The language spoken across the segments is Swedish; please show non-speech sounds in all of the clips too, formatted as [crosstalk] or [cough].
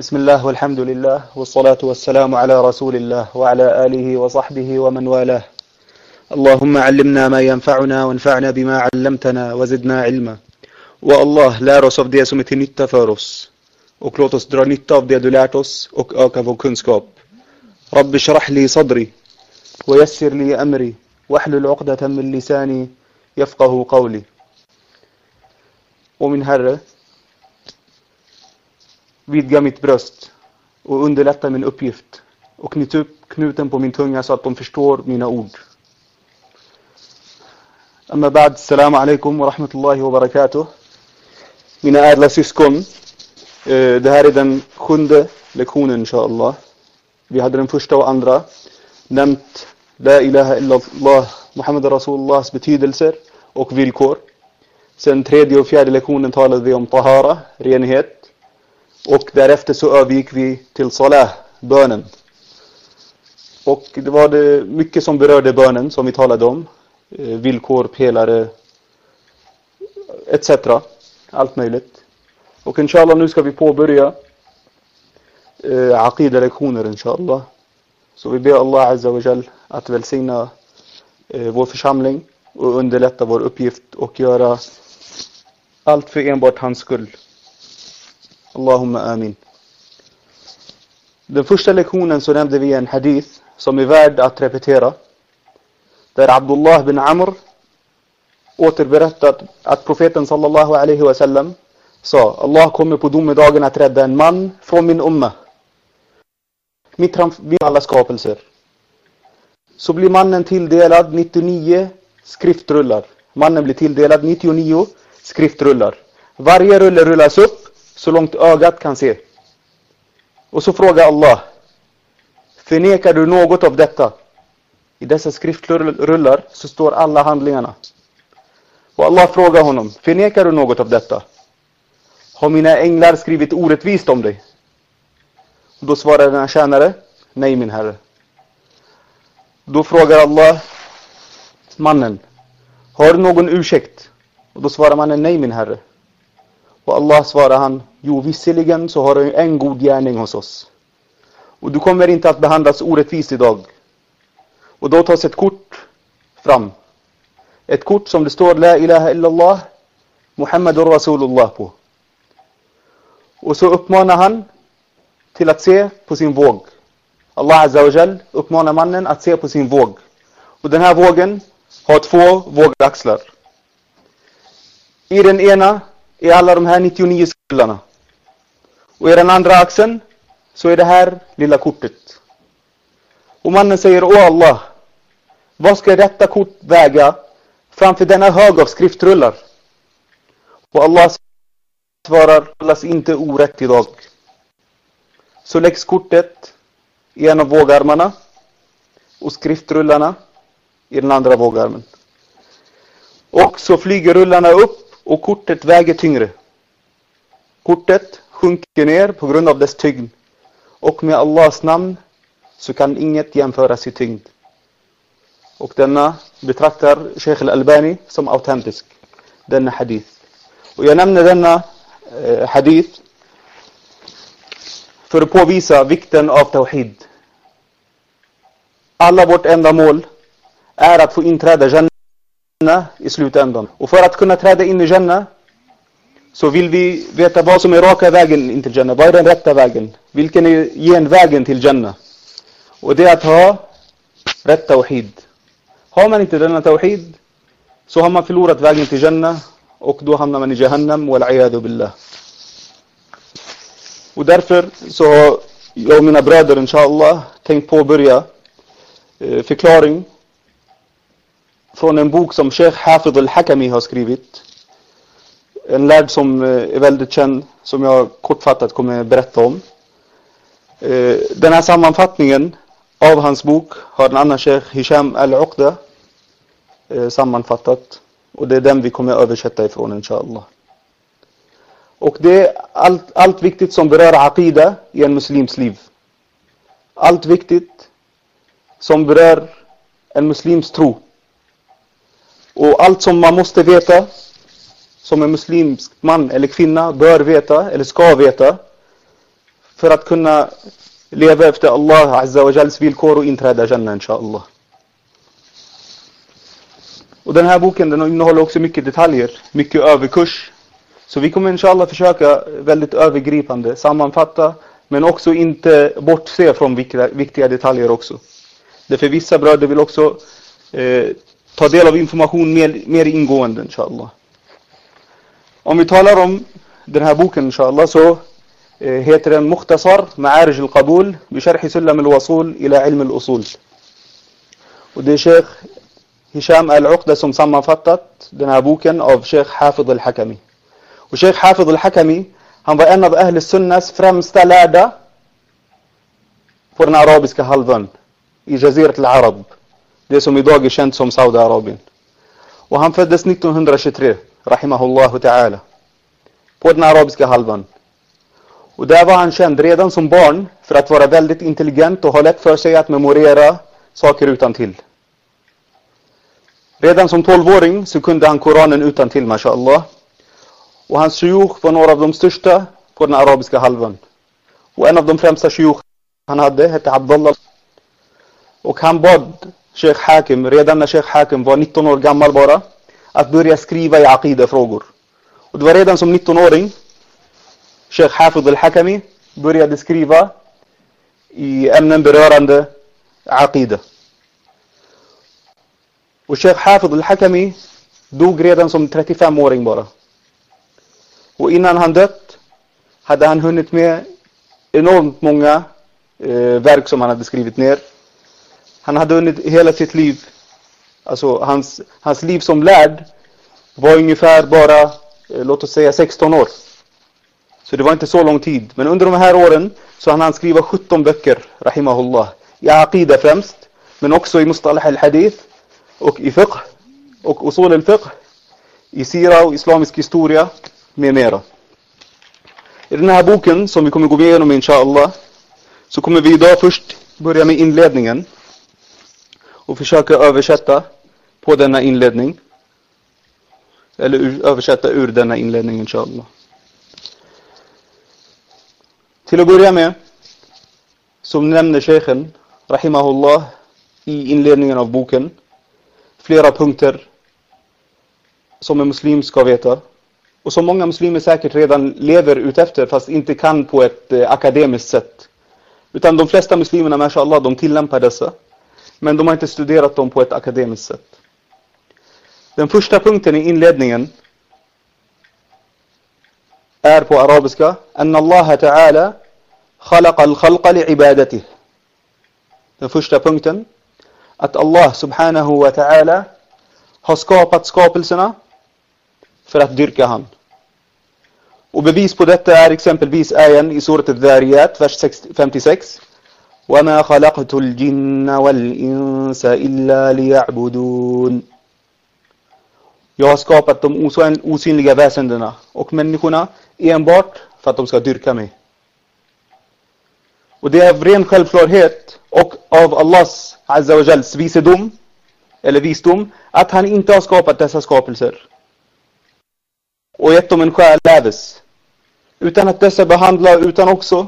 بسم الله والحمد لله والصلاة والسلام على رسول الله وعلى آله وصحبه ومن والاه اللهم علمنا ما ينفعنا وانفعنا بما علمتنا وزدنا علما Och Allah, lär oss av det som är till nytta för oss. Och låt oss dra nytta av det du lärt oss och öka vår kunskap. رب اشرح لي صدري ويسر لي أمري واحلل عقدة من لساني يفقه قولي Och min vidga mitt bröst och underlätta min uppgift och knyt upp knuten på min tunga så att de förstår mina ord. Amma ba'd, salam alaikum wa rahmatullahi wa barakatuh. Mina ädla syskon, eh, det här är den sjunde lektionen inshallah. Vi hade den första och andra nämnt La ilaha illallah Muhammad Rasulullahs betydelser och villkor. Sen tredje och fjärde lektionen talade vi om tahara, renhet. Och därefter så övergick vi till salah, bönen. Och det var det mycket som berörde bönen som vi talade om. Eh, villkor, pelare, etc. Allt möjligt. Och inshallah nu ska vi påbörja eh, aqida-lektioner inshallah. Så vi ber Allah Azza wa Jal att välsigna eh, vår församling och underlätta vår uppgift och göra allt för enbart hans skull. Allahumma amin. Den första lektionen så nämnde vi en hadith som är värd att repetera. Där Abdullah bin Amr återberättat att profeten sallallahu alaihi wasallam sa Allah kommer på domedagen att rädda en man från min umma. Mitt framför alla skapelser. Så blir mannen tilldelad 99 skriftrullar. Mannen blir tilldelad 99 skriftrullar. Varje rulle rullas upp så långt ögat kan se. Och så frågar Allah Förnekar du något av detta? I dessa skriftrullar så står alla handlingarna. Och Allah frågar honom Förnekar du något av detta? Har mina änglar skrivit orättvist om dig? Och då svarar den tjänare Nej min herre. Då frågar Allah mannen Har du någon ursäkt? Och då svarar mannen Nej min herre. Och Allah svarar han Jo visserligen så har du en god gärning hos oss. Och du kommer inte att behandlas orättvist idag. Och då tas ett kort fram. Ett kort som det står La ilaha illallah Muhammadur Rasulullah på. Och så uppmanar han till att se på sin våg. Allah Azza wa Jal uppmanar mannen att se på sin våg. Och den här vågen har två vågaxlar. I den ena är alla de här 99 skullarna. Och i den andra axeln så är det här lilla kortet. Och mannen säger, Åh Allah, vad ska detta kort väga framför denna hög av skriftrullar? Och Allah svarar, allas inte orätt idag. Så läggs kortet i en av vågarmarna och skriftrullarna i den andra vågarmen. Och så flyger rullarna upp och kortet väger tyngre. Kortet sjunker ner på grund av dess tyngd. Och med Allahs namn så kan inget jämföras i tyngd. Och denna betraktar Sheikh al-Albani som autentisk. Denna hadith. Och jag nämner denna eh, hadith för att påvisa vikten av Tawhid. Alla vårt enda mål är att få inträda Jannah i slutändan. Och för att kunna träda in i Jannah så vill vi veta vad som är raka vägen in till Jannah. Vad är den rätta vägen? Vilken är genvägen till Jannah? Och det är att ha rätt tawhid. Har man inte denna tawhid så har man förlorat vägen till Jannah och då hamnar man i Jahannam. Och därför så har jag och mina bröder inshallah tänkt påbörja eh, förklaring från en bok som Sheikh Hafid al-Hakami har skrivit en lärd som eh, är väldigt känd, som jag kortfattat kommer berätta om. Eh, den här sammanfattningen av hans bok har en annan sheikh, Hisham al-Uqda, eh, sammanfattat. Och det är den vi kommer översätta ifrån, inshallah. Och det är allt, allt viktigt som berör aqida i en muslims liv. Allt viktigt som berör en muslims tro. Och allt som man måste veta som en muslimsk man eller kvinna bör veta eller ska veta för att kunna leva efter Allah Azza wa Jals villkor och inträda Jannah inshallah. Och den här boken den innehåller också mycket detaljer, mycket överkurs. Så vi kommer inshallah försöka väldigt övergripande sammanfatta men också inte bortse från viktiga, viktiga detaljer också. Därför vissa bröder vill också eh, ta del av information mer, mer ingående inshallah. Om vi talar om den här boken inshallah så eh, heter den Mukhtasar Ma'arij al-Qabul بشرح سلم الوصول إلى علم الأصول. Och det är Sheikh Hisham al-Uqda som sammanfattat den här boken av Sheikh Hafid al-Hakami. Och Sheikh Hafid al-Hakami han var en av Ahl Sunnas främsta lärda på den arabiska halvön i Jazirat al-Arab. Det som idag är känt som Saudiarabien. Och han föddes 1923, rahimahullahu ta'ala, på den arabiska halvan Och där var han känd redan som barn för att vara väldigt intelligent och ha lätt för sig att memorera saker utan till. Redan som 12-åring så kunde han Koranen utan till, mashallah. Och hans shiuch var några av de största på den arabiska halvan Och en av de främsta shiuch han hade hette Abdullah. Och han bad Sheikh Hakim, redan när Sheikh Hakim var 19 år gammal bara, att börja skriva i aqida-frågor. Och det var redan som 19-åring Sheikh Hafid al-Hakami började skriva i ämnen berörande aqida. Och Sheikh Hafid al-Hakami dog redan som 35-åring bara. Och innan han dött hade han hunnit med enormt många eh, verk som han hade skrivit ner. Han hade hunnit hela sitt liv, alltså hans, hans liv som lärd var ungefär bara, eh, låt oss säga 16 år. Så det var inte så lång tid. Men under de här åren så hann han skriva 17 böcker, rahimahullah. I aqida främst, men också i mustalah al-hadith och i fiqh och usul al-fiqh, i sira och islamisk historia med mera. I den här boken som vi kommer gå igenom inshallah så kommer vi idag först börja med inledningen och försöka översätta på denna inledning eller ur, översätta ur denna inledning inshallah. Till att börja med som nämner Sheikhen Rahimahullah i inledningen av boken flera punkter som en muslim ska veta och som många muslimer säkert redan lever utefter fast inte kan på ett eh, akademiskt sätt. Utan de flesta muslimerna, mashallah, de tillämpar dessa Men de har inte studerat dem på ett akademiskt sätt. Den första punkten i inledningen är på arabiska أن الله تعالى خلق الخلق لعبادته Den första punkten att Allah subhanahu wa ta'ala har skapat skapelserna för att dyrka han. Och bevis på detta är exempelvis ayan i surat al-Dhariyat, vers 56. وَمَا خَلَقْتُ الْجِنَّ وَالْإِنسَ إِلَّا لِيَعْبُدُونَ Jag har skapat de osynliga väsendena och människorna enbart för att de ska dyrka mig. Och det är av ren självklarhet och av Allahs Azza wa Jals visedom eller visdom att han inte har skapat dessa skapelser och gett dem en själ läves. Utan att dessa behandlar utan också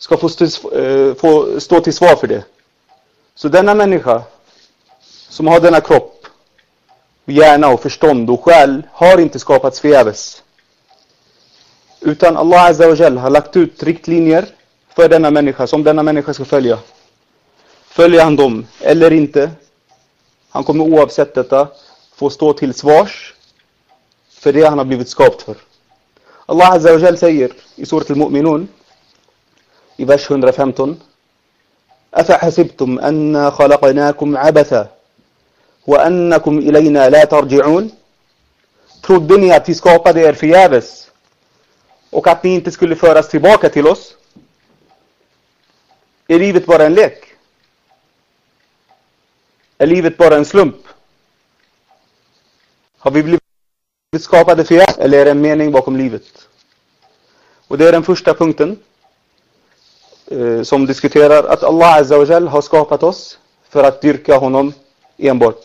ska få stå, eh, få stå till svar för det. Så denna människa som har denna kropp, hjärna och förstånd och själ har inte skapats förgäves. Utan Allah Azza wa Jal har lagt ut riktlinjer för denna människa som denna människa ska följa. Följer han dem eller inte, han kommer oavsett detta få stå till svars för det han har blivit skapt för. Allah Azza wa Jal säger i surat al-Mu'minun i vers 115 أفحسبتم أنا خلقناكم عبثا وأنكم إلينا لا ترجعون Trodde ni att vi skapade er förgäves och att ni inte skulle föras tillbaka till oss? Är livet bara en lek? Är livet bara en slump? Har vi blivit skapade förgäves eller är det en mening bakom livet? Och det är den första punkten eh, Eh, som diskuterar att Allah Azza wa Jal har skapat oss för att dyrka honom enbart.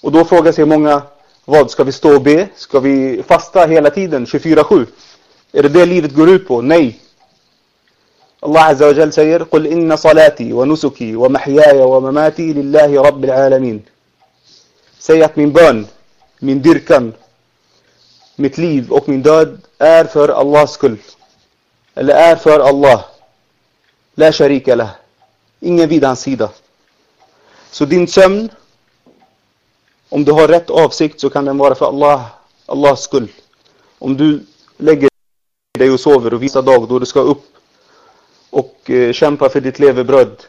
Och då frågar sig många, vad ska vi stå och be? Ska vi fasta hela tiden, 24-7? Är det det livet går ut på? Nej. Allah Azza wa Jal säger قُلْ إِنَّ salati wa وَمَحْيَايَ wa لِلَّهِ رَبِّ الْعَالَمِينَ. Säg att min bön, min dyrkan, mitt liv och min död är för Allahs skull. Eller är för Allah. La sharika lah. Ingen vid hans sida. Så din sömn, om du har rätt avsikt så kan den vara för Allah, Allahs skull. Om du lägger dig och sover och vissa dag då du ska upp och eh, kämpa för ditt levebröd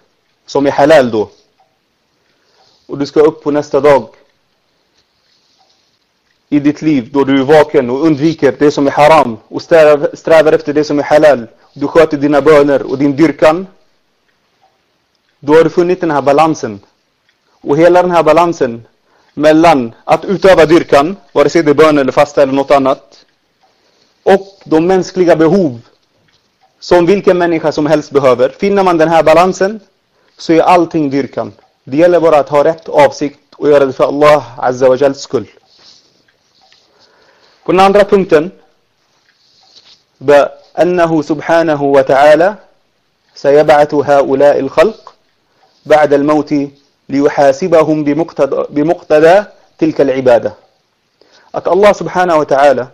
som är halal då. Och du ska upp på nästa dag i ditt liv då du är vaken och undviker det som är haram och strävar, strävar efter det som är halal. Du sköter dina böner och din dyrkan. Då har du funnit den här balansen. Och hela den här balansen mellan att utöva dyrkan, vare sig det är bön eller fasta eller något annat, och de mänskliga behov som vilken människa som helst behöver. Finner man den här balansen så är allting dyrkan. Det gäller bara att ha rätt avsikt och göra det för Allah Azza wa Jals skull. På den andra punkten أنه سبحانه وتعالى سيبعث هؤلاء الخلق بعد الموت ليحاسبهم بمقتضى, بمقتدى تلك العبادة. أك الله سبحانه وتعالى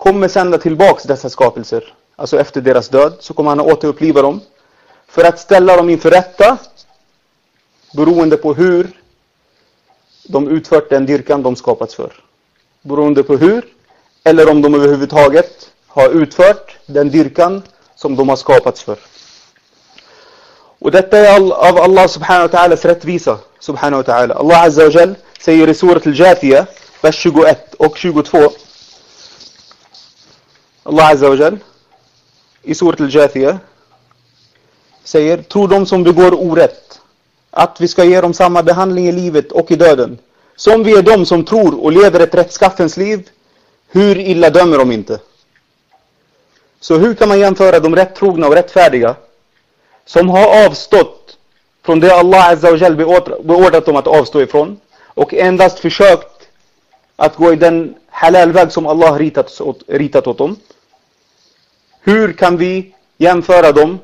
كم سنة البوكس دس هسكوبلسر أسو افت درس داد سو كمانا أوتو بليبرم. فرات ستلرم إن فرتة beroende på hur de utfört den dyrkan de skapats för. Beroende på hur, eller om de överhuvudtaget har utfört den dyrkan som de har skapats för. Och detta är av Allah subhanahu wa ta'alas rättvisa. Subhanahu wa ta'ala. Allah azza wa jal säger i surat al-Jathiya, vers 21 och 22. Allah azza wa jal i surat al-Jathiya säger, tror de som begår orätt att vi ska ge dem samma behandling i livet och i döden. Som vi är de som tror och lever ett rättskaffens liv hur illa dömer de inte? Så hur kan man jämföra de rättrogna och rättfärdiga som har avstått från det Allah Azza wa Jal beordrat dem att avstå ifrån och endast försökt att gå i den halalväg som Allah ritat åt, ritat åt dem. Hur kan vi jämföra dem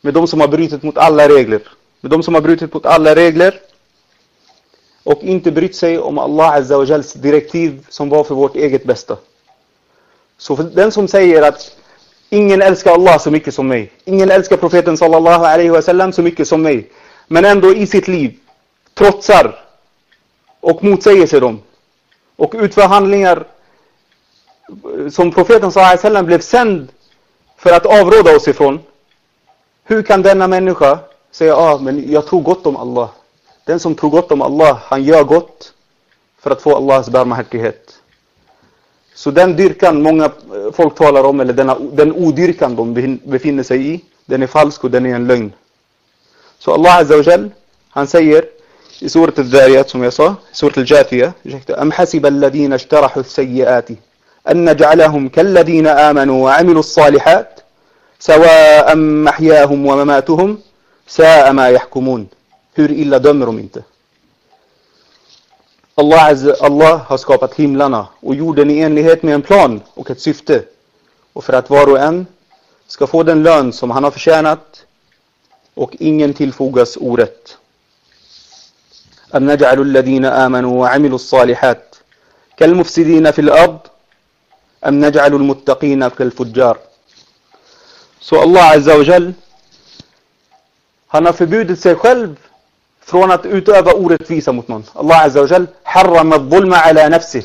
med de som har brutit mot alla regler? Med de som har brutit mot alla regler och inte brytt sig om Allah Azza wa Jals direktiv som var för vårt eget bästa. Så för den som säger att ingen älskar Allah så mycket som mig, ingen älskar profeten sallallahu alaihi wasallam så mycket som mig, men ändå i sitt liv trotsar och motsäger sig dem och utför handlingar som profeten sallallahu alaihi wasallam blev sänd för att avråda oss ifrån. Hur kan denna människa säga, ah, men jag tror gott om Allah. Den som tror gott om Allah, han gör gott för att få Allahs barmhärtighet. Så den dyrkan många folk talar om, eller denna, den odyrkan de befinner sig i, den är falsk och den är en lögn. Så Allah Azza wa Jal, han säger i surat al-Dhariyat som jag sa, surat al-Jathiya, ursäkta, Am hasiba alladhina اشترحوا السيئات أن نجعلهم كالذين آمنوا وعملوا الصالحات سواء محياهم ومماتهم ساء ما يحكمون hur illa dömer de inte? Allah, Allah har skapat himlarna och jorden i enlighet med en plan och ett syfte. Och för att var och en ska få den lön som han har förtjänat och ingen tillfogas orätt. أم نجعل الذين آمنوا وعملوا الصالحات كالمفسدين في الأرض أم نجعل المتقين كالفجار Så Allah Azza wa Jal Han har förbjudit sig själv från att utöva orättvisa mot någon. Allah Azza wa Jal harrama dhulma ala nafsih.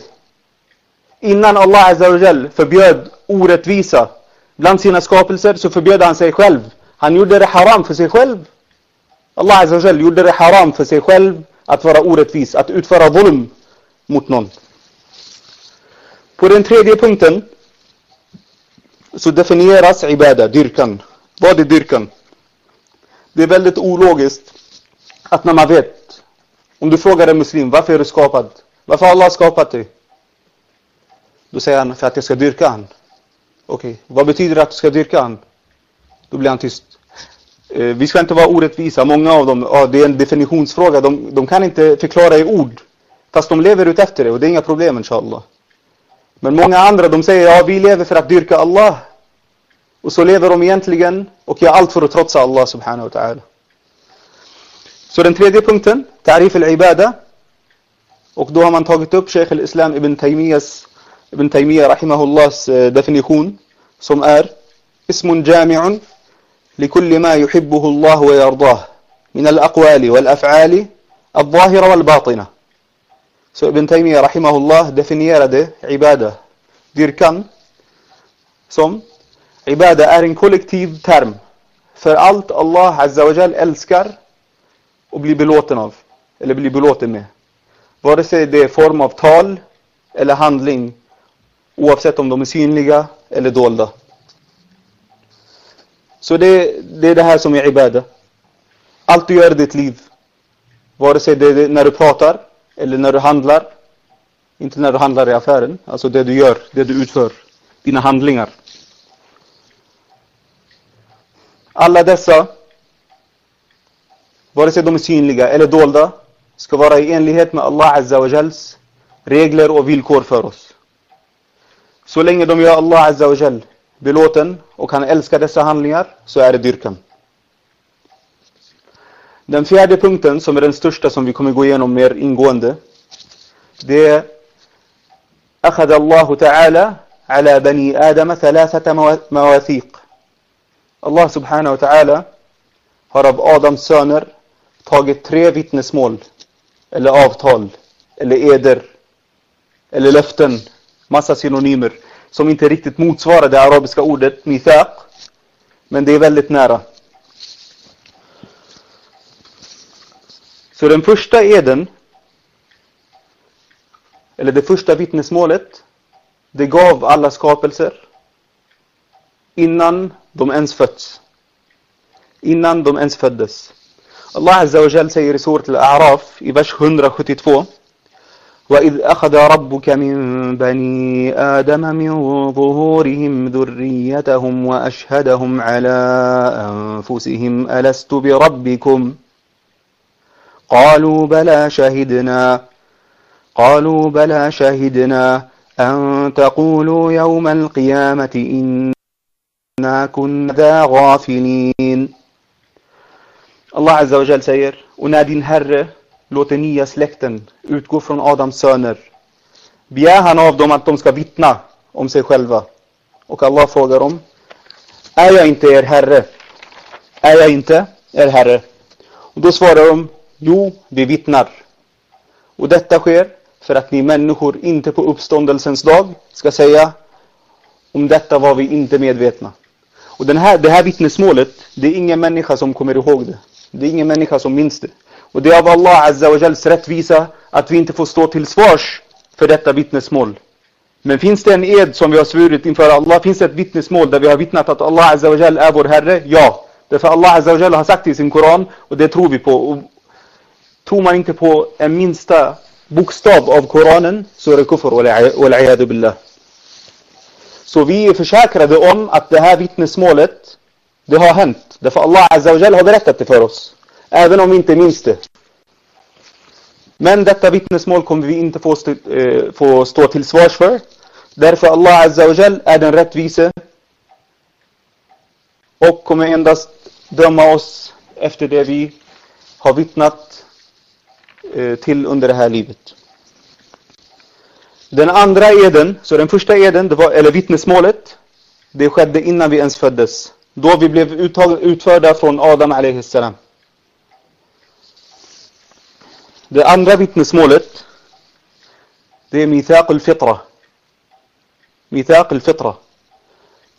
Innan Allah Azza wa Jal förbjöd orättvisa bland sina skapelser så förbjöd han sig själv. Han gjorde det haram för sig själv. Allah Azza wa Jal gjorde det haram för sig själv att vara orättvis, att utföra dhulm mot någon. På den tredje punkten så definieras ibada, dyrkan. Vad är dyrkan? Det är väldigt ologiskt att när man vet, om du frågar en muslim, varför är du skapad? Varför har Allah skapat dig? Då säger han, för att jag ska dyrka han. Okej, okay. vad betyder det att du ska dyrka han? Då blir han tyst. Eh, vi ska inte vara orättvisa, många av dem, ja, det är en definitionsfråga, de, de kan inte förklara i ord. Fast de lever ut efter det och det är inga problem inshallah. Men många andra de säger, ja vi lever för att dyrka Allah. Och så lever de egentligen och gör allt för att trotsa Allah subhanahu wa ta'ala. Så den tredje punkten, Ta'rif al-ibada. Och då har man tagit upp Sheikh al-Islam ibn Taymiyyas ibn Taymiyyah rahimahullahs definition som är اسم جامع لكل ما يحبه الله ويرضاه من الأقوال والأفعال الظاهرة والباطنة Så Ibn Taymiyyah rahimahullah definierade ibada, dyrkan, som ibada är en kollektiv term för allt Allah azza wa jal älskar och bli belåten av, eller bli belåten med. Vare sig det är form av tal eller handling, oavsett om de är synliga eller dolda. Så det, det är det här som är ibada. Allt du gör i ditt liv, vare sig det är när du pratar eller när du handlar, inte när du handlar i affären, alltså det du gör, det du utför, dina handlingar. Alla dessa, vare sig de är synliga eller dolda, ska vara i enlighet med Allah Azza wa Jals regler och villkor för oss. Så länge de gör Allah Azza wa Jal belåten och han älskar dessa handlingar så är det dyrkan. Den fjärde punkten som är den största som vi kommer gå igenom mer ingående det är أخذ الله تعالى على بني آدم ثلاثة مواثيق Allah subhanahu wa ta'ala har av Adams söner tagit tre vittnesmål eller avtal eller eder eller löften, massa synonymer som inte riktigt motsvarar det arabiska ordet mithaq men det är väldigt nära. Så den första eden eller det första vittnesmålet det gav alla skapelser innan de ens fötts. Innan de ens föddes. Wa Jal säger i surat Al-A'raf i vers 172 وإذ أخذ ربك من بني آدم من ظهورهم ذريتهم وأشهدهم على أنفسهم ألست بربكم؟ قالوا بلى شهدنا. قالوا بلى شهدنا. أن تقولوا يوم القيامة إنا كنا ذا غافلين. Allah Azza och säger Och när din Herre låter nya släkten utgå från Adams söner begär han av dem att de ska vittna om sig själva. Och Allah frågar dem Är jag inte er Herre? Är jag inte er Herre? Och då svarar de Jo, vi vittnar. Och detta sker för att ni människor inte på uppståndelsens dag ska säga om detta var vi inte medvetna. Och den här, det här vittnesmålet, det är ingen människa som kommer ihåg det. Det är ingen människa som minns det. Och det är av Allah Azza wa Jals rättvisa att vi inte får stå till svars för detta vittnesmål. Men finns det en ed som vi har svurit inför Allah? Finns det ett vittnesmål där vi har vittnat att Allah Azza wa Jal är vår Herre? Ja. Därför Allah Azza wa Jal har sagt det i sin Koran och det tror vi på. Och tror man inte på en minsta bokstav av Koranen så är det kufr wal billah. Så vi är försäkrade om att det här vittnesmålet det har hänt. Därför Allah Azza wa har berättat det för oss. Även om vi inte minns det. Men detta vittnesmål kommer vi inte få, stå, eh, få stå till svars för. Därför Allah Azza wa är den rättvise och kommer endast döma oss efter det vi har vittnat eh, till under det här livet. Den andra eden, så den första eden, det var, eller vittnesmålet, det skedde innan vi ens föddes. Då vi blev utförda från Adam a.s. Det andra vittnesmålet, det är Mithaq al-Fitra. Mithaq al-Fitra.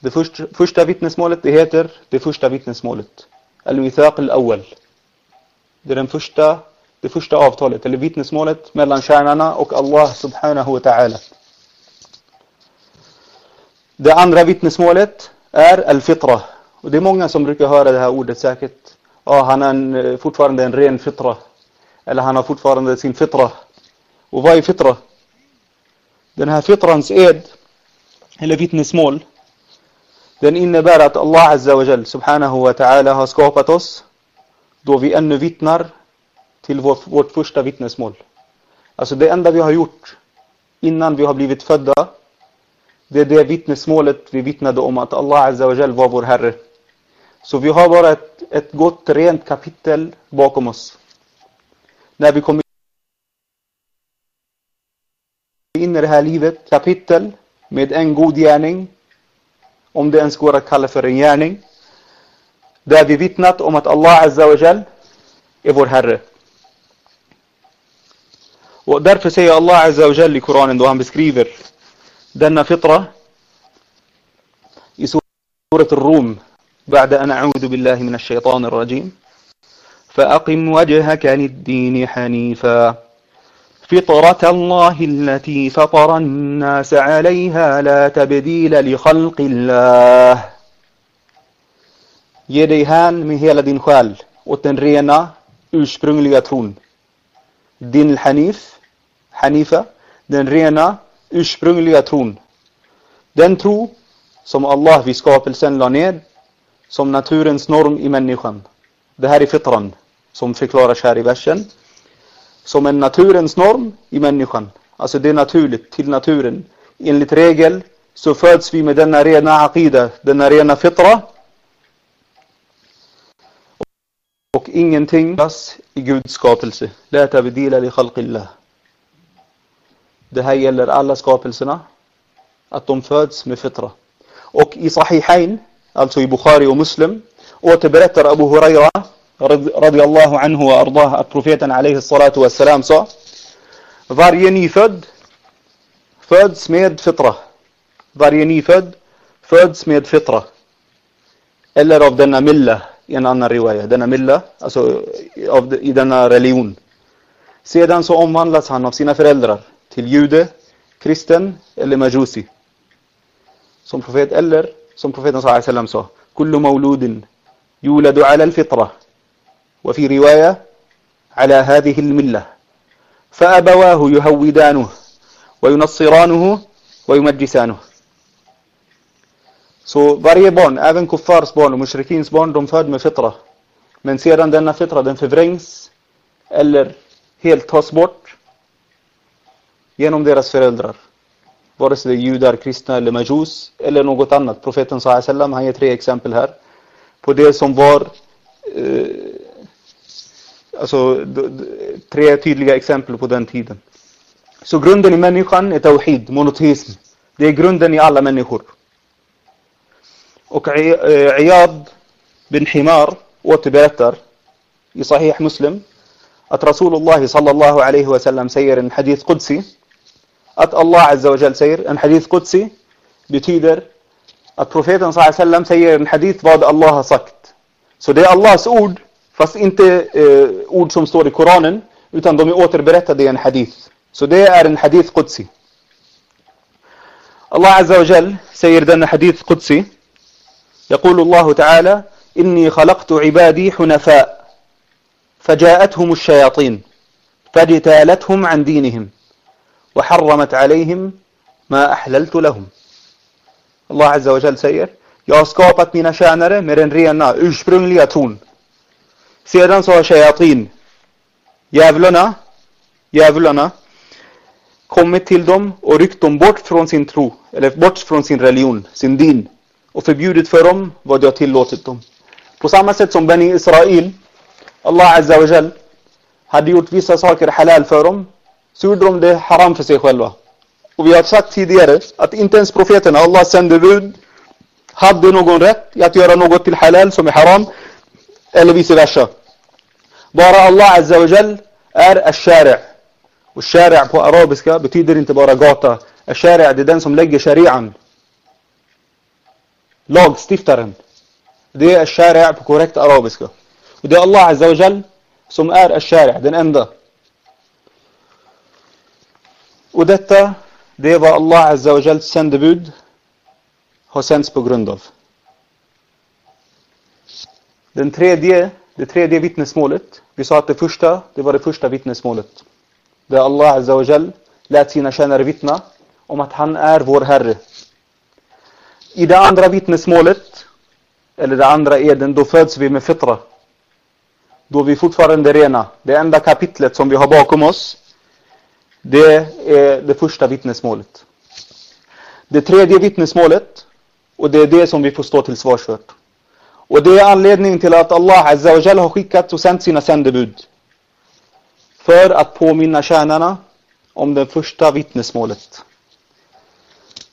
Det första, första vittnesmålet, det heter det första vittnesmålet. Al-Mithaq al-Awwal. Det är den första, det första avtalet, eller vittnesmålet mellan kärnarna och Allah subhanahu wa ta'ala. Det andra vittnesmålet är al-Fitra. Och det är många som brukar höra det här ordet säkert. Ja, han är en, eh, fortfarande en ren fitra. Eller han har fortfarande sin fitra. Och vad är fitra? Den här fitrans ed, eller vittnesmål, den innebär att Allah Azza wa Jal, subhanahu wa ta'ala, har skapat oss då vi ännu vittnar till vårt, vårt första vittnesmål. Alltså det enda vi har gjort innan vi har blivit födda, det är det vittnesmålet vi vittnade om att Allah Azza wa Jal var vår Herre. Så vi har bara ett, ett gott, rent kapitel bakom oss. När vi kommer in i det här livet, kapitel med en god gärning, om det ens går att kalla för en gärning, där vi vittnat om att Allah Azza wa Jal är vår Herre. Och därför säger Allah Azza wa Jal i Koranen då han beskriver fitra i surat Rum بعد أن أعوذ بالله من الشيطان الرجيم. فأقم وجهك للدين حنيفا. فطرة الله التي فطر الناس عليها لا تبديل لخلق الله. Ge dig hän med hela din själ åt. Din hanif, hanifa, den rena ursprungliga tron. Den tro som Allah vid skapelsen la ner som naturens norm i människan. Det här är fitran som förklaras här i versen. Som en naturens norm i människan. Alltså det är naturligt till naturen. Enligt regel så föds vi med denna rena aqida, denna rena fitra. Och ingenting i Guds skapelse. La tabdila li khalqillah. Det här gäller alla skapelserna. Att de föds med fitra. Och i Sahihain, alltså i Bukhari och Muslim, återberättar Abu Huraira radiyallahu anhu och ardah att profeten alaihi salatu wassalam sa Varje nyfödd föds med fitra. Varje nyfödd föds med fitra. Eller av denna milla i en annan riwaya. Denna milla, alltså i denna religion. Sedan så omvandlas han av sina föräldrar till jude, kristen eller majusi. Som profet eller som profeten alaihi wasallam sa kullu mauludin yuladu ala al-fitra wa fi riwaya ala hadhihi al-millah فأبواه يهودانه وينصرانه ويمجسانه Så varje barn, även kuffars barn och mushrikins barn, de föds med fitra. Men sedan denna fitra, den förvrängs eller helt tas bort genom deras föräldrar. Vare det är judar, kristna eller majus eller något annat. Profeten sallam, han ger tre exempel här. På det som var eh, alltså tre tydliga exempel på den tiden. Så grunden i människan är tawhid, monoteism. Det är grunden i alla människor. Och Iyad bin Himar återberättar i Sahih Muslim att Rasulullah sallallahu alaihi wasallam säger en hadith qudsi att Allah Azza wa Jal säger en hadith qudsi betyder att profeten wasallam säger en hadith vad Allah har sagt. Så det är Allahs ord fast inte eh, ord som står i Koranen utan de är återberättade i en hadith. Så det är en hadith qudsi. Allah Azza wa Jal säger denna hadith qudsi يقول الله تعالى إني خلقت عبادي حنفاء فجاءتهم الشياطين فاجتالتهم عن دينهم وحرمت عليهم ما أحللت لهم Allah Azza wa Jal säger Jag har skapat mina tjänare med den rena, ursprungliga tron. Sedan så har shayatin, djävularna, djävularna kommit till dem och ryckt dem bort från sin tro, eller bort från sin religion, sin din och förbjudit för dem vad jag tillåtit dem. På samma sätt som Bani Israel, Allah Azza wa Jal, hade gjort vissa saker halal för dem, så gjorde de det haram för sig själva. Och vi har sagt tidigare att inte ens profeterna, Allah sändebud, hade någon rätt att göra något till halal som är haram, eller vice versa. Bara Allah Azza wa Jal är al-shari' och shari' på arabiska betyder inte bara gata. Al-shari' det är den som lägger shari'an lagstiftaren. Det är al-shari' på korrekt arabiska. Och det är Allah Azza wa Jal som är al-shari' den enda. Och detta, det är vad Allah Azza wa Jals sändebud har sänds på grund av. Den tredje, det tredje vittnesmålet, vi sa att det första, det var det första vittnesmålet. Där Allah Azza wa Jal lät sina tjänare vittna om att han är vår Herre. I det andra vittnesmålet, eller det andra eden, då föds vi med fitra. Då är vi fortfarande rena. Det enda kapitlet som vi har bakom oss, det är det första vittnesmålet. det tredje vittnesmålet och det är det som vi får stå till svars för. Och det är anledningen till att Allah Azza wa Jalla har skickat och sänt sina sändebud. För att påminna tjänarna om det första vittnesmålet.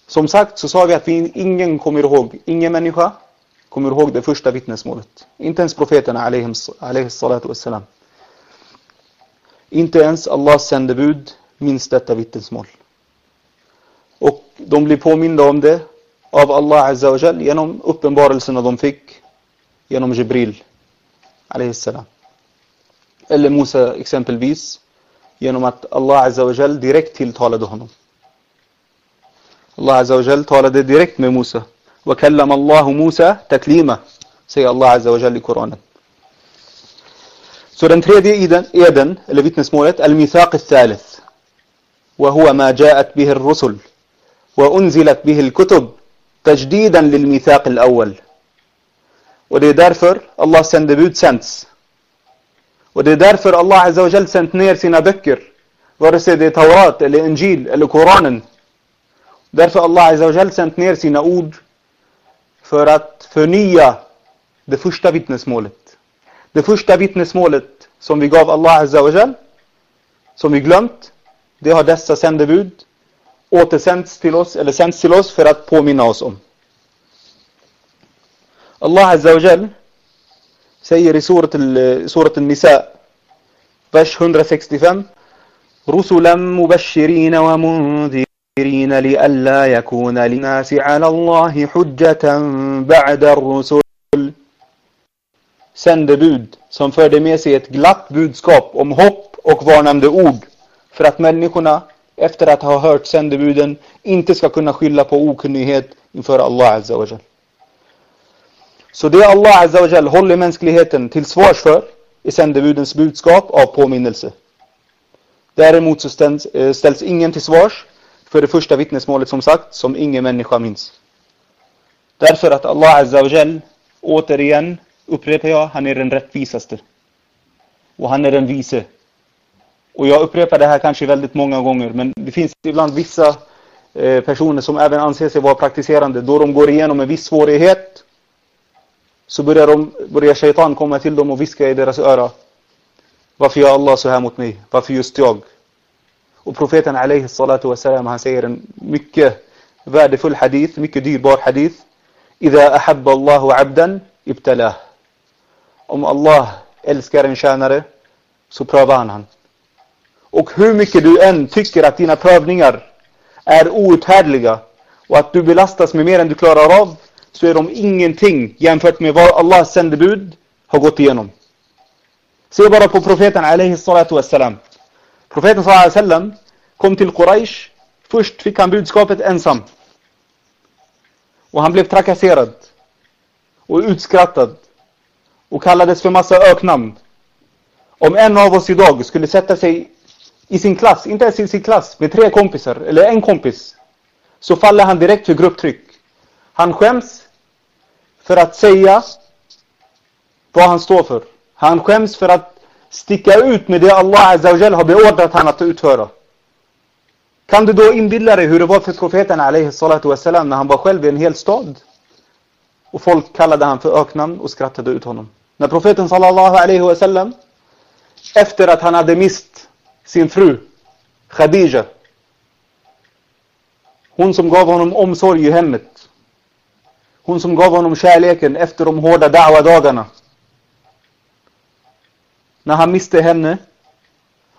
Som sagt så sa vi att vi, ingen kommer ihåg, ingen människa kommer ihåg det första vittnesmålet. Inte ens profeterna alaihi salatu wassalam. Inte ens Allahs sändebud minns detta vittnesmål. Och de blir påminda om det av Allah Azza wa Jal genom uppenbarelserna de fick genom Jibril salam. Eller Musa exempelvis genom att Allah Azza wa Jal direkt tilltalade honom. Allah Azza wa Jal talade direkt med Musa. وَكَلَّمَ اللَّهُ مُوسَى تَكْلِيمًا säger Allah Azza wa Jal i Koranen. Så den tredje eden eller vittnesmålet, al-mithaq al-thalith. وهو ما جاءت به الرسل وأنزلت به الكتب تجديدا للميثاق الأول. ودي دارفر الله سند بيوت سنتس ودي دارفر الله عز وجل سنت نير سينا بكر ورسي دي تورات الانجيل الكوران دارفر الله عز وجل سنت نير سينا اود فرات فنية دي فشتا بيتنس مولت دي فشتا بيتنس مولت som vi gav Allah Azza wa Jal, det har dessa sändebud återsänts till oss eller sänds till oss för att påminna oss om. Allah Azza wa Jal säger i surat al-Nisa vers 165 رسلا مبشرين ومنذرين لئلا يكون للناس على الله حجة بعد الرسل sändebud som förde med sig ett glatt budskap om hopp och varnande ord för att människorna efter att ha hört sändebuden inte ska kunna skylla på okunnighet inför Allah Azza wa Jal. Så det Allah Azza wa Jal håller mänskligheten till svars för är sändebudens budskap av påminnelse. Däremot så ställs, eh, ställs ingen till svars för det första vittnesmålet som sagt som ingen människa minns. Därför att Allah Azza wa Jal återigen upprepar jag, han är den rättvisaste. Och han är den vise. Och jag upprepar det här kanske väldigt många gånger, men det finns ibland vissa eh, personer som även anser sig vara praktiserande. Då de går igenom en viss svårighet så börjar, de, börjar shaitan komma till dem och viska i deras öra. Varför gör Allah så här mot mig? Varför just jag? Och profeten alaihi salatu wasalam, han säger en mycket värdefull hadith, mycket dyrbar hadith. Ida ahabba Allahu abdan ibtalah. Om Allah älskar en tjänare så prövar han han. Och hur mycket du än tycker att dina prövningar är outhärdliga och att du belastas med mer än du klarar av så är de ingenting jämfört med vad Allahs sändebud har gått igenom. Se bara på profeten alaihi salatu wassalam. Profeten sallallahu alaihi wasallam kom till Quraysh. Först fick han budskapet ensam. Och han blev trakasserad. Och utskrattad. Och kallades för massa öknamn. Om en av oss idag skulle sätta sig i sin klass, inte ens i sin klass, med tre kompisar, eller en kompis, så faller han direkt för grupptryck. Han skäms för att säga vad han står för. Han skäms för att sticka ut med det Allah Azza har beordrat han att utföra. Kan du då inbilla dig hur det var för profeten alaihi salatu wasalam när han var själv i en hel stad? Och folk kallade han för öknamn och skrattade ut honom. När profeten sallallahu alaihi wasallam efter att han hade mist sin fru Khadija. Hon som gav honom omsorg i hemmet. Hon som gav honom kärleken efter de hårda da'wa-dagarna. När han miste henne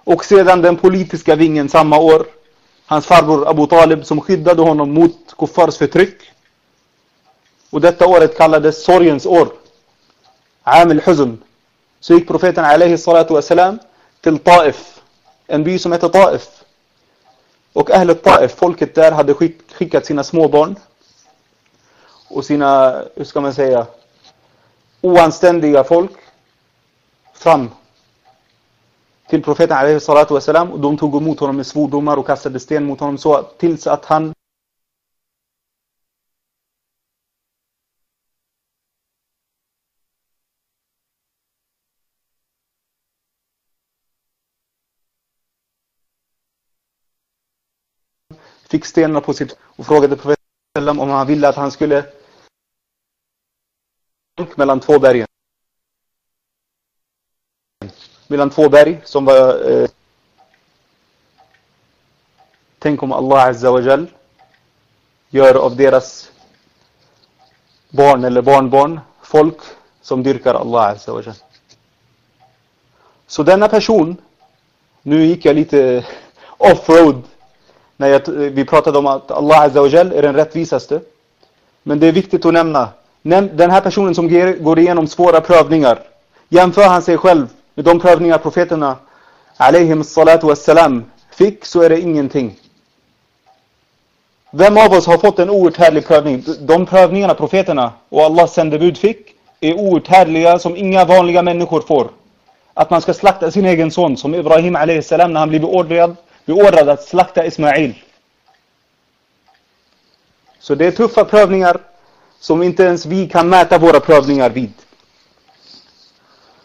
och sedan den politiska vingen samma år. Hans farbror Abu Talib som skyddade honom mot kuffars förtryck. Och detta året kallades sorgens år. Amil Huzn. Så gick profeten alaihi salatu wasalam till Taif en by som heter Taif. Och Ahl Taif, folket där, hade skickat sina småbarn och sina, hur ska man säga, oanständiga folk fram till profeten alaihi salatu wasalam och de tog emot honom med svordomar och kastade sten mot honom så tills att han fick stenarna på sitt och frågade profeten om han ville att han skulle mellan två bergen. Mellan två berg som var eh, Tänk om Allah Azza wa Jal gör av deras barn eller barnbarn folk som dyrkar Allah Azza wa Jal. Så denna person, nu gick jag lite [laughs] off-road när jag, vi pratade om att Allah Azza wa Jal är den rättvisaste. Men det är viktigt att nämna, den här personen som går igenom svåra prövningar, jämför han sig själv med de prövningar profeterna alaihim salatu wassalam fick så är det ingenting. Vem av oss har fått en outhärdlig prövning? De prövningarna profeterna och Allahs sändebud fick är outhärdliga som inga vanliga människor får. Att man ska slakta sin egen son som Ibrahim a.s. när han blir beordrad, beordrad att slakta Ismail. Så det är tuffa prövningar som inte ens vi kan mäta våra prövningar vid.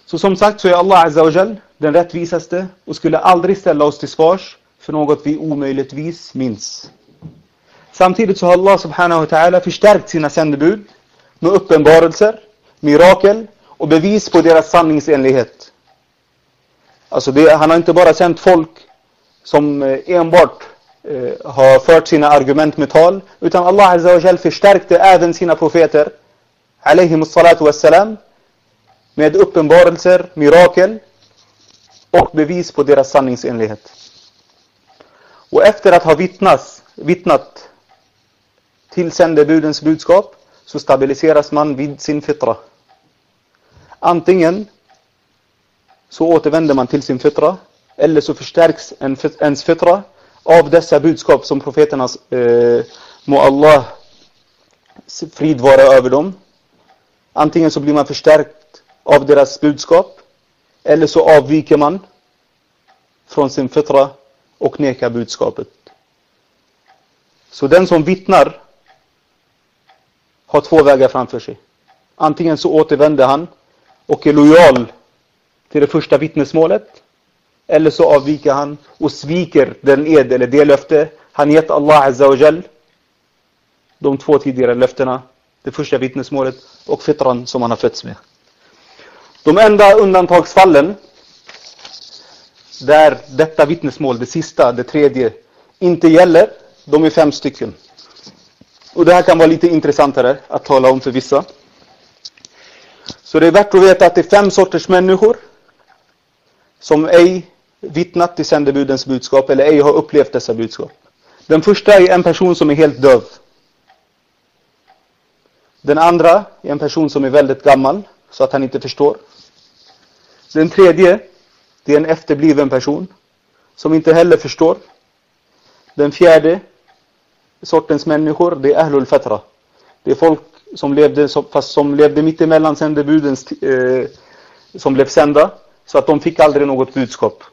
Så som sagt så är Allah Azza wa Jal den rättvisaste och skulle aldrig ställa oss till svars för något vi omöjligtvis minns. Samtidigt så har Allah subhanahu wa ta'ala förstärkt sina sändebud med uppenbarelser, mirakel och bevis på deras sanningsenlighet. Alltså det, han har inte bara sänt folk som eh, enbart eh, har fört sina argument med tal, utan Allah Azza wa Jal förstärkte även sina profeter, alayhim salatu wassalam, med uppenbarelser, mirakel och bevis på deras sanningsenlighet. Och efter att ha vittnas, vittnat till sändebudens budskap så stabiliseras man vid sin fitra. Antingen så återvänder man till sin fitra eller så förstärks ens fitra av dessa budskap som profeternas eh, må Allah frid vara över dem. Antingen så blir man förstärkt av deras budskap eller så avviker man från sin fitra och nekar budskapet. Så den som vittnar har två vägar framför sig. Antingen så återvänder han och är lojal till det första vittnesmålet. Eller så avviker han och sviker den ed eller det löfte han gett Allah Azza wa Jal. De två tidigare löftena. Det första vittnesmålet och fitran som han har fötts med. De enda undantagsfallen där detta vittnesmål, det sista, det tredje, inte gäller, de är fem stycken. Och det här kan vara lite intressantare att tala om för vissa. Så det är värt att veta att det är fem sorters människor som ej vittnat till sändebudens budskap eller ej har upplevt dessa budskap. Den första är en person som är helt döv. Den andra är en person som är väldigt gammal så att han inte förstår. Den tredje, det är en efterbliven person som inte heller förstår. Den fjärde sortens människor, det är Ahlul Fatra. Det är folk som levde, fast som levde mitt emellan sändebudens eh, som blev sända. Så att de fick aldrig något budskap.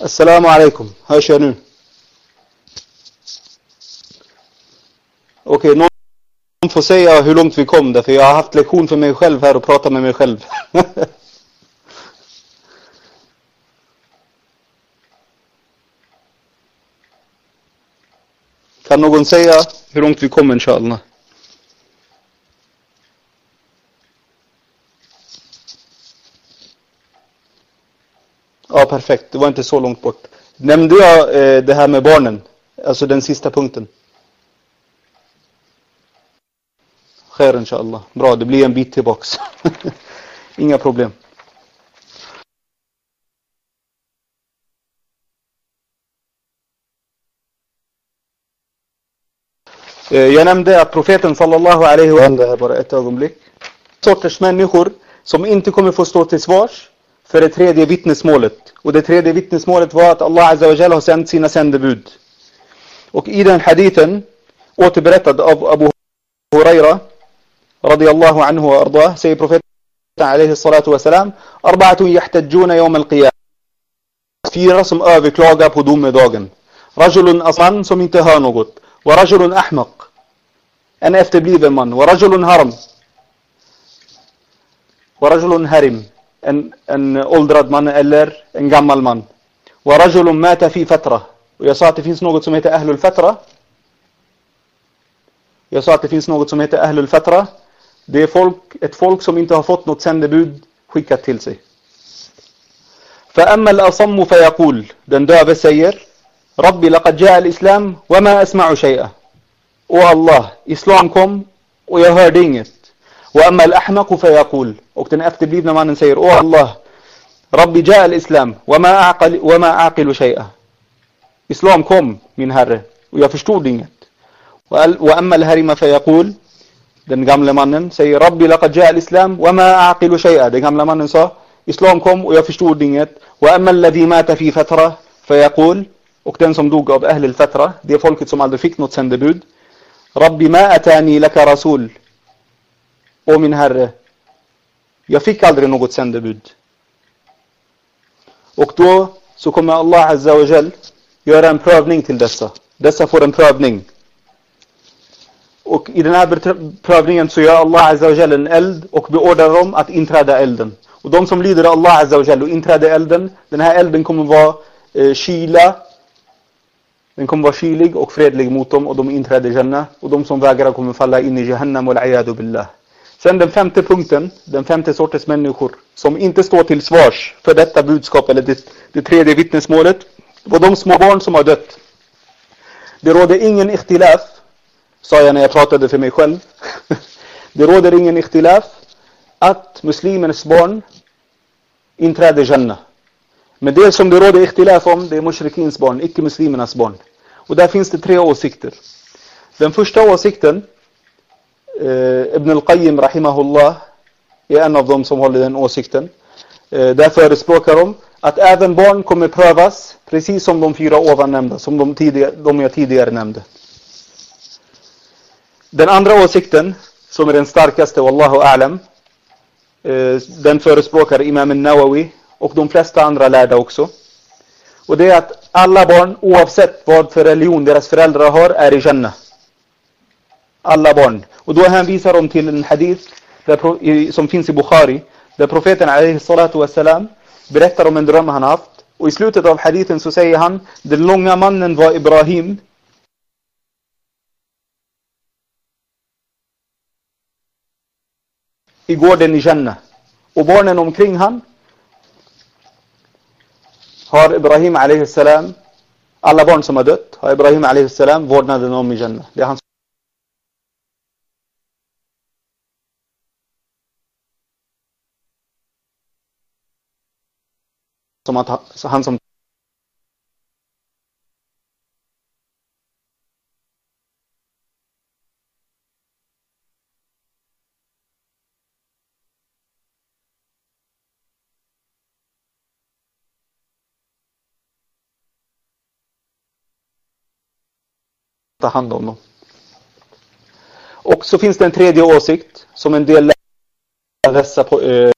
Assalamu alaikum. Hörs jag nu? Okej, någon får säga hur långt vi kom där, för jag har haft lektion för mig själv här och pratat med mig själv. [laughs] kan någon säga hur långt vi kom inshallah? Ja, perfekt. Det var inte så långt bort. Nämnde jag eh, det här med barnen? Alltså den sista punkten. Khair inshallah. Bra, det blir en bit tillbaks. [laughs] Inga problem. Eh, jag nämnde att profeten sallallahu alaihi wa sallam, bara ett ögonblick, sorters människor som inte kommer få stå till svars för det tredje vittnesmålet. Och det tredje vittnesmålet var att Allah Azza wa Jalla har sänt sina sändebud. Och i den hadithen, återberättad av Abu Huraira, radiyallahu anhu wa arda, säger profeten alaihi salatu wa salam, Arba'atun yahtajjuna yawm al-qiyam. Fyra som överklagar på domedagen. Rajulun asman som inte hör något. Wa rajulun ahmaq. En efterbliven man. Wa rajulun haram. Wa rajulun harim en, en åldrad man eller en gammal man. وَرَجُلٌ مَاتَ فِي فَتْرَةٍ Och jag sa att det finns något som heter Ahlul Fatra. Jag sa att det finns något som heter Ahlul Fatra. Det är folk, ett folk som inte har fått något sändebud skickat till sig. فَأَمَّا الْأَصَمُّ فَيَقُولُ Den döve säger Rabbi laqad ja'a al-islam wa ma asma'u shay'a. Åh Allah, islam kom och jag hörde inget. وأما الأحمق فيقول اكتن أكتب لي إبن معنى سير أو الله ربي جاء الإسلام وما اعقل وما أعقل شيئا. إسلام كوم من هر ويا فشتودينت وأما الهرم فيقول دن جامل مانن سير ربي لقد جاء الإسلام وما أعقل شيئا. دن جامل مانن سا إسلام كوم ويا فشتودينت وأما الذي مات في فترة فيقول اكتن صندوق أهل الفترة دي فولكت سوم على نوت سند ربي ما أتاني لك رسول. Åh min Herre, jag fick aldrig något sändebud. Och då så kommer Allah Azza wa Jal göra en prövning till dessa. Dessa får en prövning. Och i den här prövningen så gör Allah Azza wa Jal en eld och beordrar dem att inträda elden. Och de som lyder Allah Azza wa Jal och inträder elden, den här elden kommer vara eh, kyla, den kommer vara kylig och fredlig mot dem och de inträder Jannah. Och de som vägrar kommer falla in i Jahannam och al billah. Sen den femte punkten, den femte sortens människor som inte står till svars för detta budskap eller det, det tredje vittnesmålet var de små barn som har dött. Det råder ingen ikhtilaf, sa jag när jag pratade för mig själv. [laughs] det råder ingen ikhtilaf att muslimens barn inträder Jannah. Men det som det råder ikhtilaf om, det är mushrikins barn, icke-muslimernas barn. Och där finns det tre åsikter. Den första åsikten Eh, Ibn al-Qayyim rahimahullah är en av dem som håller den åsikten. Eh, där förespråkar de att även barn kommer prövas precis som de fyra ovan nämnda, som de, tidigare, de jag tidigare nämnde. Den andra åsikten, som är den starkaste, Wallahu a'lam, eh, den förespråkar Imam al-Nawawi och de flesta andra lärda också. Och det är att alla barn, oavsett vad för religion deras föräldrar har, är i Jannah. Alla barn. Och då hänvisar de till en hadith där, som finns i Bukhari där profeten alaihi salatu wassalam berättar om en dröm han haft. Och i slutet av hadithen så säger han den långa mannen var Ibrahim i gården i Jannah. Och barnen omkring han har Ibrahim alaihi salam alla barn som har dött har Ibrahim alaihi salam vårdnaden om i Jannah. Det är hans som att han som ta hand om dem. Och så finns det en tredje åsikt som en del läsare på, eh,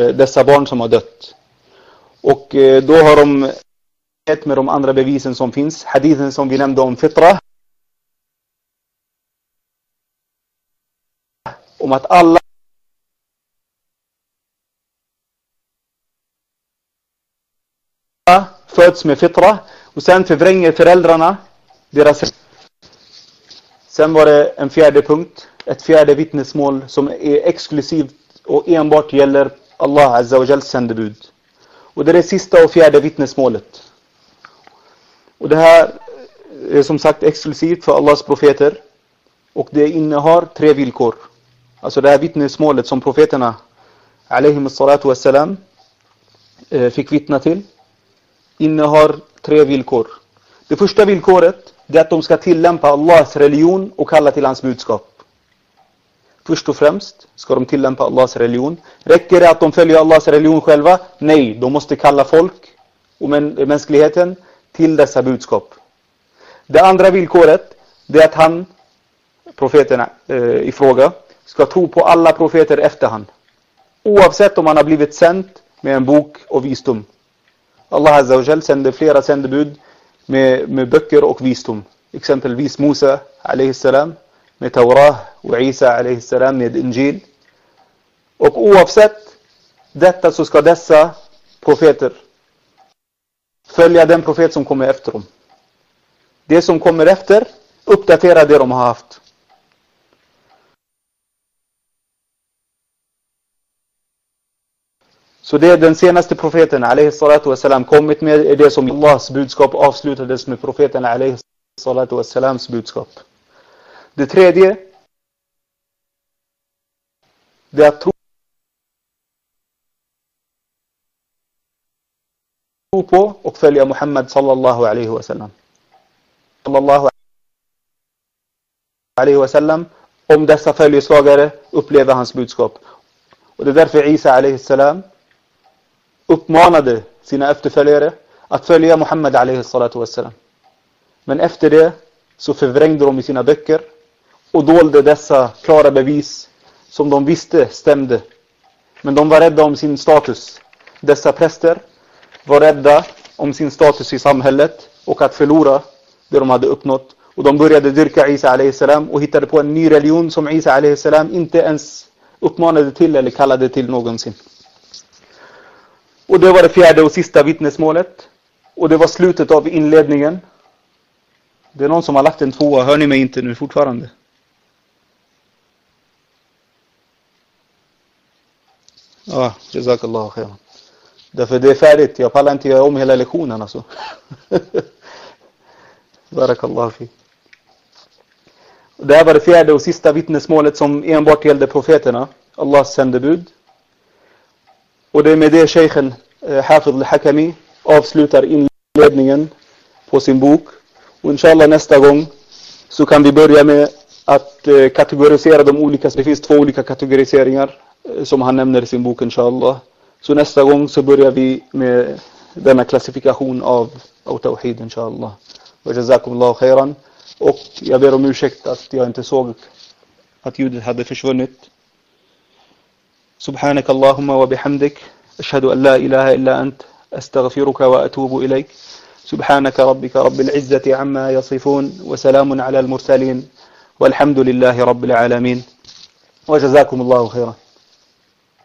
Eh, dessa barn som har dött. Och eh, då har de ett med de andra bevisen som finns. Hadithen som vi nämnde om fitra. Om att alla föds med fitra och sen förvränger föräldrarna deras Sen var det en fjärde punkt, ett fjärde vittnesmål som är exklusivt och enbart gäller Allah Azza wa Jals sändebud. Och det är det sista och fjärde vittnesmålet. Och det här är som sagt exklusivt för Allahs profeter. Och det innehar tre villkor. Alltså det här vittnesmålet som profeterna alaihim salatu wassalam eh, fick vittna till innehar tre villkor. Det första villkoret är att de ska tillämpa Allahs religion och kalla till hans budskap. Först och främst ska de tillämpa Allahs religion. Räcker det att de följer Allahs religion själva? Nej, de måste kalla folk och mänskligheten till dessa budskap. Det andra villkoret är att han, profeterna eh, i fråga, ska tro på alla profeter efter han. Oavsett om han har blivit sänd med en bok och visdom. Allah Azza wa Jal sände flera sändebud med, med böcker och visdom. Exempelvis Musa salam med Taurah och Isa salam med Injil. Och oavsett detta så ska dessa profeter följa den profet som kommer efter dem. Det som kommer efter uppdatera det de har haft. Så det den senaste profeten alayhi salatu wassalam kommit med är det som Allahs budskap avslutades med profeten alayhi salatu wassalams budskap. Det tredje det är att tro på och följa Muhammad sallallahu alaihi wasallam. Sallallahu alaihi wasallam om dessa följeslagare upplever hans budskap. Och det är därför Isa alaihi salam uppmanade sina efterföljare att följa Muhammad alaihi salatu wasallam. Men efter det så förvrängde de i sina böcker och dolde dessa klara bevis som de visste stämde. Men de var rädda om sin status. Dessa präster var rädda om sin status i samhället och att förlora det de hade uppnått. Och de började dyrka Isa alayhi salam och hittade på en ny religion som Isa alayhi salam inte ens uppmanade till eller kallade till någonsin. Och det var det fjärde och sista vittnesmålet. Och det var slutet av inledningen. Det är någon som har lagt en tvåa. Hör ni mig inte nu fortfarande? Ja, jazakallah khairan. Därför det är färdigt. Jag pallar inte göra om hela lektionen alltså. [laughs] Barakallah fi. Det här var det fjärde och sista vittnesmålet som enbart gällde profeterna. Allahs sändebud. Och det är med det shejken eh, Hafid al-Hakami avslutar inledningen på sin bok. Och inshallah nästa gång så kan vi börja med att eh, kategorisera de olika, det finns två olika kategoriseringar som han nämner i sin bok inshallah. Så nästa gång så börjar vi med denna klassifikation av, Tawhid inshallah. Wa jazakumullahu khairan. Och jag ber om ursäkt att jag inte såg att ljudet hade försvunnit. سبحانك اللهم وبحمدك أشهد أن لا إله إلا أنت أستغفرك وأتوب إليك سبحانك ربك رب العزة عما يصفون وسلام على المرسلين والحمد لله رب العالمين وجزاكم الله خيرا